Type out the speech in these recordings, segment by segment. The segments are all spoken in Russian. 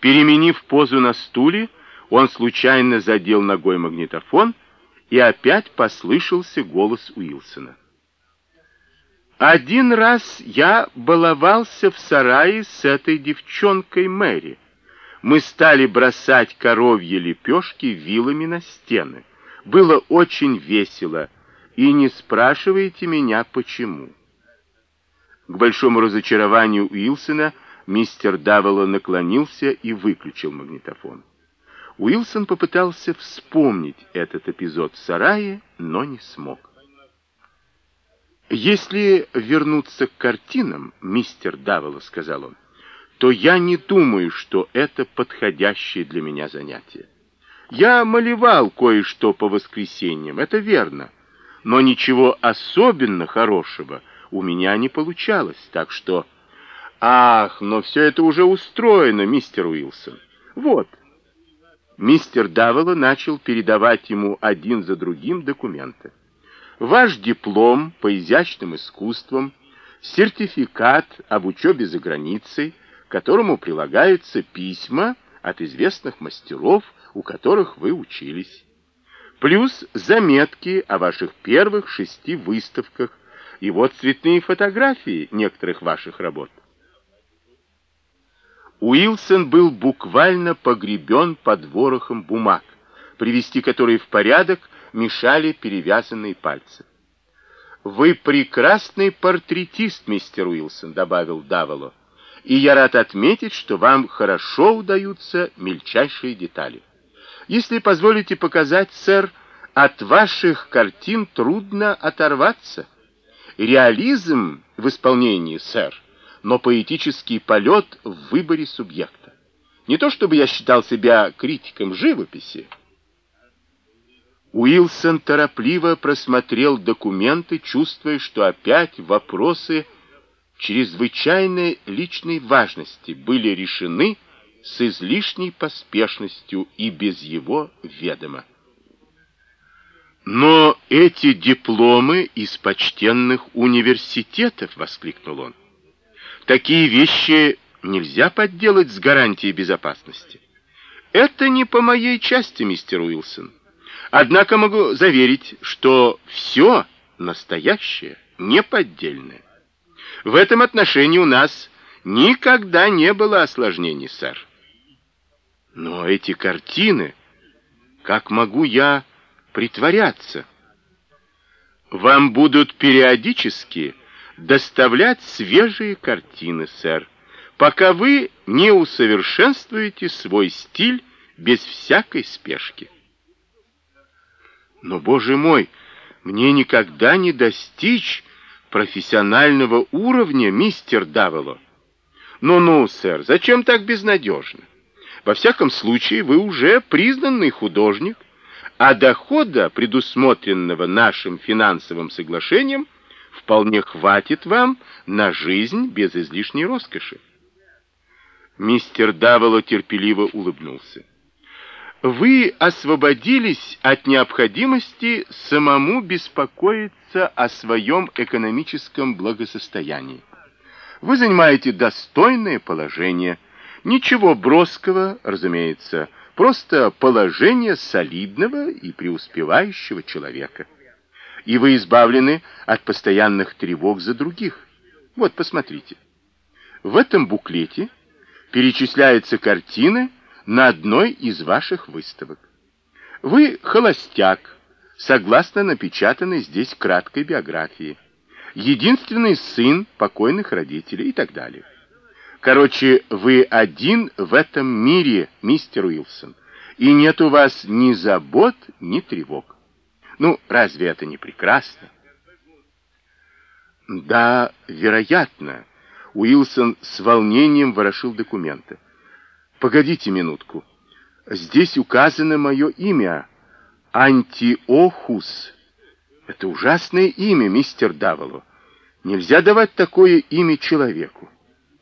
Переменив позу на стуле, он случайно задел ногой магнитофон, и опять послышался голос Уилсона. Один раз я баловался в сарае с этой девчонкой Мэри. Мы стали бросать коровьи лепешки вилами на стены. Было очень весело, и не спрашивайте меня, почему. К большому разочарованию Уилсона мистер Давело наклонился и выключил магнитофон. Уилсон попытался вспомнить этот эпизод в сарае, но не смог. «Если вернуться к картинам, мистер Давело, — сказал он, — то я не думаю, что это подходящее для меня занятие. Я малевал кое-что по воскресеньям, это верно, но ничего особенно хорошего у меня не получалось, так что... Ах, но все это уже устроено, мистер Уилсон. Вот. Мистер Давело начал передавать ему один за другим документы. Ваш диплом по изящным искусствам, сертификат об учебе за границей, к которому прилагаются письма от известных мастеров, у которых вы учились. Плюс заметки о ваших первых шести выставках и вот цветные фотографии некоторых ваших работ. Уилсон был буквально погребен под ворохом бумаг, привести которые в порядок мешали перевязанные пальцы. «Вы прекрасный портретист, мистер Уилсон», — добавил Даволо, «и я рад отметить, что вам хорошо удаются мельчайшие детали. Если позволите показать, сэр, от ваших картин трудно оторваться. Реализм в исполнении, сэр, но поэтический полет в выборе субъекта. Не то чтобы я считал себя критиком живописи, Уилсон торопливо просмотрел документы, чувствуя, что опять вопросы чрезвычайной личной важности были решены с излишней поспешностью и без его ведома. «Но эти дипломы из почтенных университетов!» — воскликнул он. «Такие вещи нельзя подделать с гарантией безопасности. Это не по моей части, мистер Уилсон. Однако могу заверить, что все настоящее, не поддельное. В этом отношении у нас никогда не было осложнений, сэр. Но эти картины, как могу я притворяться? Вам будут периодически доставлять свежие картины, сэр, пока вы не усовершенствуете свой стиль без всякой спешки. Но, боже мой, мне никогда не достичь профессионального уровня, мистер Давело. Ну-ну, сэр, зачем так безнадежно? Во всяком случае, вы уже признанный художник, а дохода, предусмотренного нашим финансовым соглашением, вполне хватит вам на жизнь без излишней роскоши. Мистер Давело терпеливо улыбнулся вы освободились от необходимости самому беспокоиться о своем экономическом благосостоянии. Вы занимаете достойное положение, ничего броского, разумеется, просто положение солидного и преуспевающего человека. И вы избавлены от постоянных тревог за других. Вот, посмотрите. В этом буклете перечисляются картины, на одной из ваших выставок. Вы холостяк, согласно напечатанной здесь краткой биографии. Единственный сын покойных родителей и так далее. Короче, вы один в этом мире, мистер Уилсон, и нет у вас ни забот, ни тревог. Ну, разве это не прекрасно? Да, вероятно. Уилсон с волнением ворошил документы. Погодите минутку. Здесь указано мое имя. Антиохус. Это ужасное имя, мистер Даволо. Нельзя давать такое имя человеку.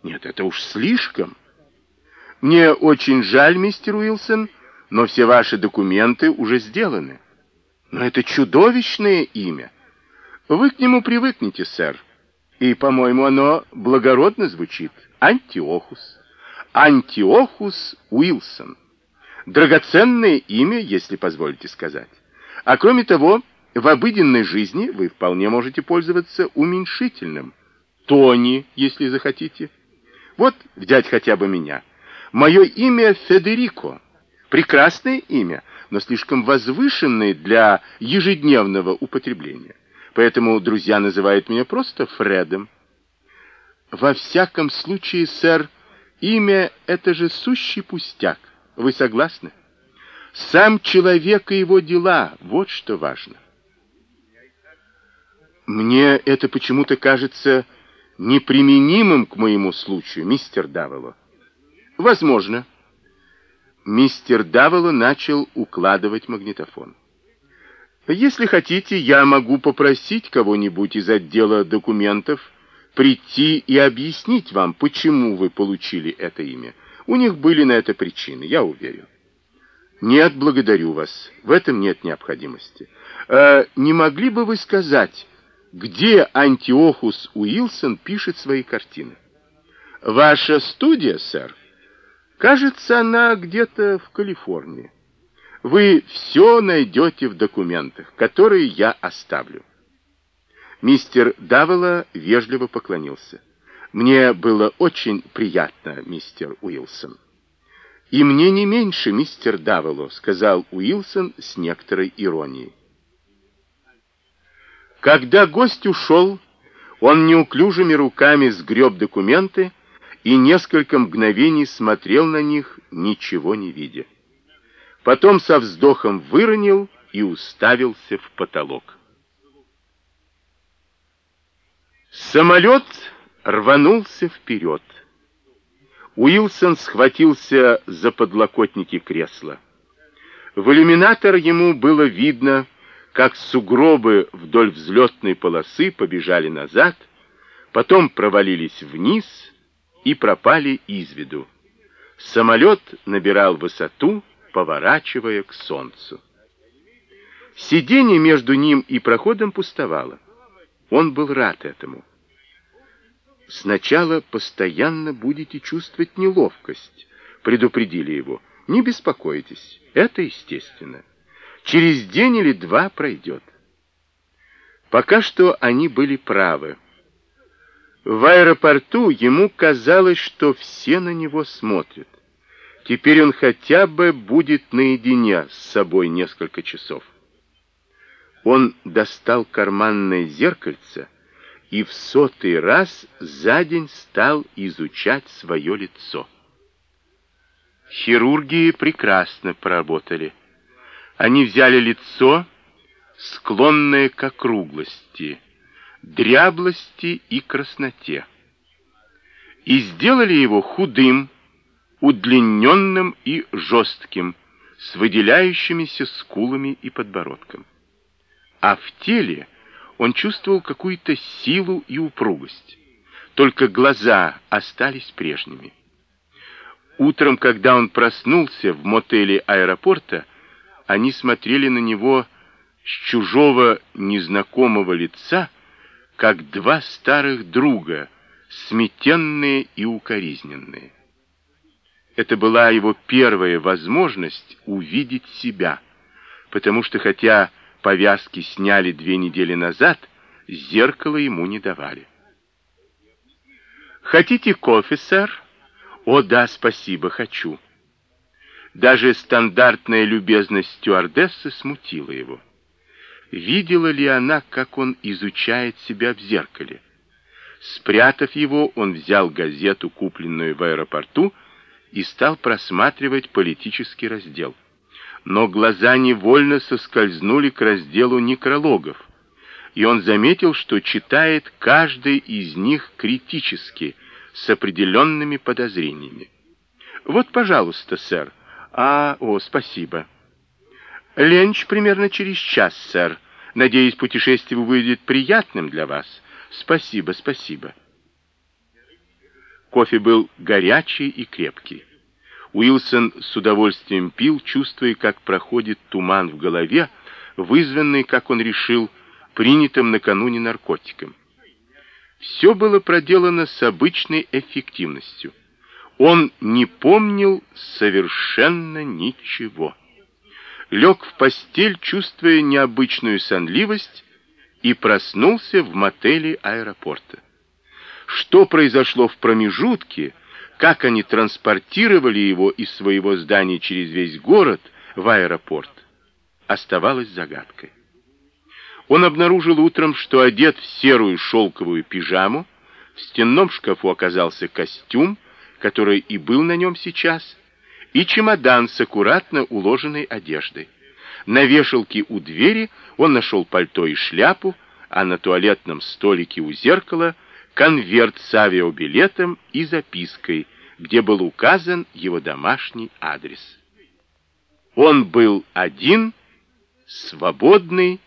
Нет, это уж слишком. Мне очень жаль, мистер Уилсон, но все ваши документы уже сделаны. Но это чудовищное имя. Вы к нему привыкнете, сэр. И, по-моему, оно благородно звучит. Антиохус. Антиохус Уилсон. Драгоценное имя, если позволите сказать. А кроме того, в обыденной жизни вы вполне можете пользоваться уменьшительным. Тони, если захотите. Вот взять хотя бы меня. Мое имя Федерико. Прекрасное имя, но слишком возвышенное для ежедневного употребления. Поэтому друзья называют меня просто Фредом. Во всяком случае, сэр, имя — это же сущий пустяк. Вы согласны? Сам человек и его дела — вот что важно. Мне это почему-то кажется неприменимым к моему случаю, мистер Давело. Возможно. Мистер Давело начал укладывать магнитофон. Если хотите, я могу попросить кого-нибудь из отдела документов прийти и объяснить вам, почему вы получили это имя. У них были на это причины, я уверен. Нет, благодарю вас. В этом нет необходимости. Э, не могли бы вы сказать, где Антиохус Уилсон пишет свои картины? Ваша студия, сэр? Кажется, она где-то в Калифорнии. Вы все найдете в документах, которые я оставлю. Мистер Давела вежливо поклонился. Мне было очень приятно, мистер Уилсон. И мне не меньше, мистер Давело, сказал Уилсон с некоторой иронией. Когда гость ушел, он неуклюжими руками сгреб документы и несколько мгновений смотрел на них, ничего не видя. Потом со вздохом выронил и уставился в потолок. Самолет рванулся вперед. Уилсон схватился за подлокотники кресла. В иллюминатор ему было видно, как сугробы вдоль взлетной полосы побежали назад, потом провалились вниз и пропали из виду. Самолет набирал высоту, поворачивая к солнцу. Сиденье между ним и проходом пустовало. Он был рад этому. Сначала постоянно будете чувствовать неловкость, предупредили его. Не беспокойтесь, это естественно. Через день или два пройдет. Пока что они были правы. В аэропорту ему казалось, что все на него смотрят. Теперь он хотя бы будет наедине с собой несколько часов. Он достал карманное зеркальце и в сотый раз за день стал изучать свое лицо. Хирурги прекрасно поработали. Они взяли лицо, склонное к округлости, дряблости и красноте, и сделали его худым, удлиненным и жестким, с выделяющимися скулами и подбородком а в теле он чувствовал какую-то силу и упругость. Только глаза остались прежними. Утром, когда он проснулся в мотеле аэропорта, они смотрели на него с чужого незнакомого лица, как два старых друга, сметенные и укоризненные. Это была его первая возможность увидеть себя, потому что хотя повязки сняли две недели назад, зеркало ему не давали. «Хотите кофе, сэр?» «О, да, спасибо, хочу». Даже стандартная любезность стюардессы смутила его. Видела ли она, как он изучает себя в зеркале? Спрятав его, он взял газету, купленную в аэропорту, и стал просматривать политический раздел но глаза невольно соскользнули к разделу некрологов, и он заметил, что читает каждый из них критически, с определенными подозрениями. «Вот, пожалуйста, сэр. А, о, спасибо. Ленч примерно через час, сэр. Надеюсь, путешествие выйдет приятным для вас. Спасибо, спасибо». Кофе был горячий и крепкий. Уилсон с удовольствием пил, чувствуя, как проходит туман в голове, вызванный, как он решил, принятым накануне наркотиком. Все было проделано с обычной эффективностью. Он не помнил совершенно ничего. Лег в постель, чувствуя необычную сонливость, и проснулся в мотеле аэропорта. Что произошло в промежутке, как они транспортировали его из своего здания через весь город в аэропорт, оставалось загадкой. Он обнаружил утром, что одет в серую шелковую пижаму, в стенном шкафу оказался костюм, который и был на нем сейчас, и чемодан с аккуратно уложенной одеждой. На вешалке у двери он нашел пальто и шляпу, а на туалетном столике у зеркала конверт с авиабилетом и запиской, где был указан его домашний адрес. Он был один, свободный,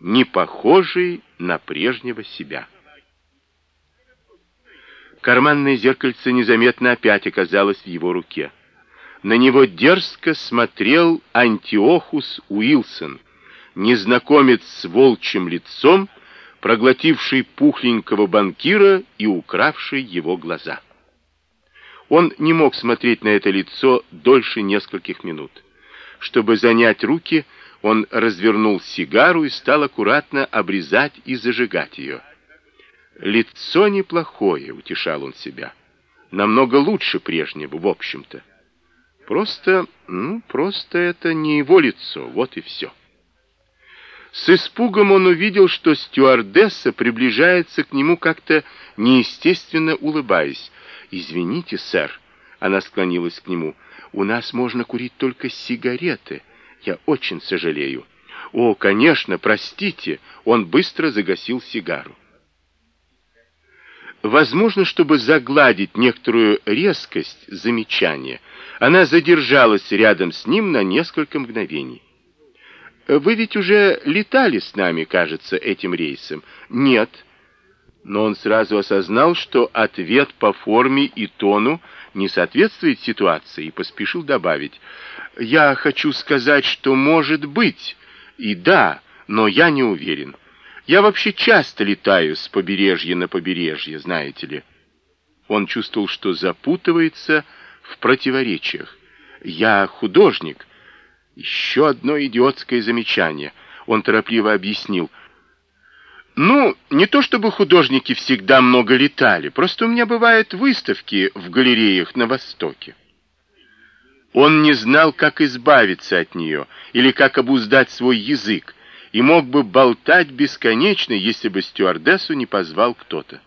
не похожий на прежнего себя. Карманное зеркальце незаметно опять оказалось в его руке. На него дерзко смотрел Антиохус Уилсон, незнакомец с волчьим лицом, проглотивший пухленького банкира и укравший его глаза. Он не мог смотреть на это лицо дольше нескольких минут. Чтобы занять руки, он развернул сигару и стал аккуратно обрезать и зажигать ее. Лицо неплохое, утешал он себя. Намного лучше прежнего, в общем-то. Просто, ну, просто это не его лицо, вот и все. С испугом он увидел, что стюардесса приближается к нему как-то неестественно улыбаясь. «Извините, сэр», — она склонилась к нему, — «у нас можно курить только сигареты. Я очень сожалею». «О, конечно, простите», — он быстро загасил сигару. Возможно, чтобы загладить некоторую резкость замечания, она задержалась рядом с ним на несколько мгновений. «Вы ведь уже летали с нами, кажется, этим рейсом?» «Нет». Но он сразу осознал, что ответ по форме и тону не соответствует ситуации, и поспешил добавить. «Я хочу сказать, что может быть, и да, но я не уверен». Я вообще часто летаю с побережья на побережье, знаете ли. Он чувствовал, что запутывается в противоречиях. Я художник. Еще одно идиотское замечание. Он торопливо объяснил. Ну, не то чтобы художники всегда много летали, просто у меня бывают выставки в галереях на Востоке. Он не знал, как избавиться от нее или как обуздать свой язык, и мог бы болтать бесконечно, если бы стюардессу не позвал кто-то.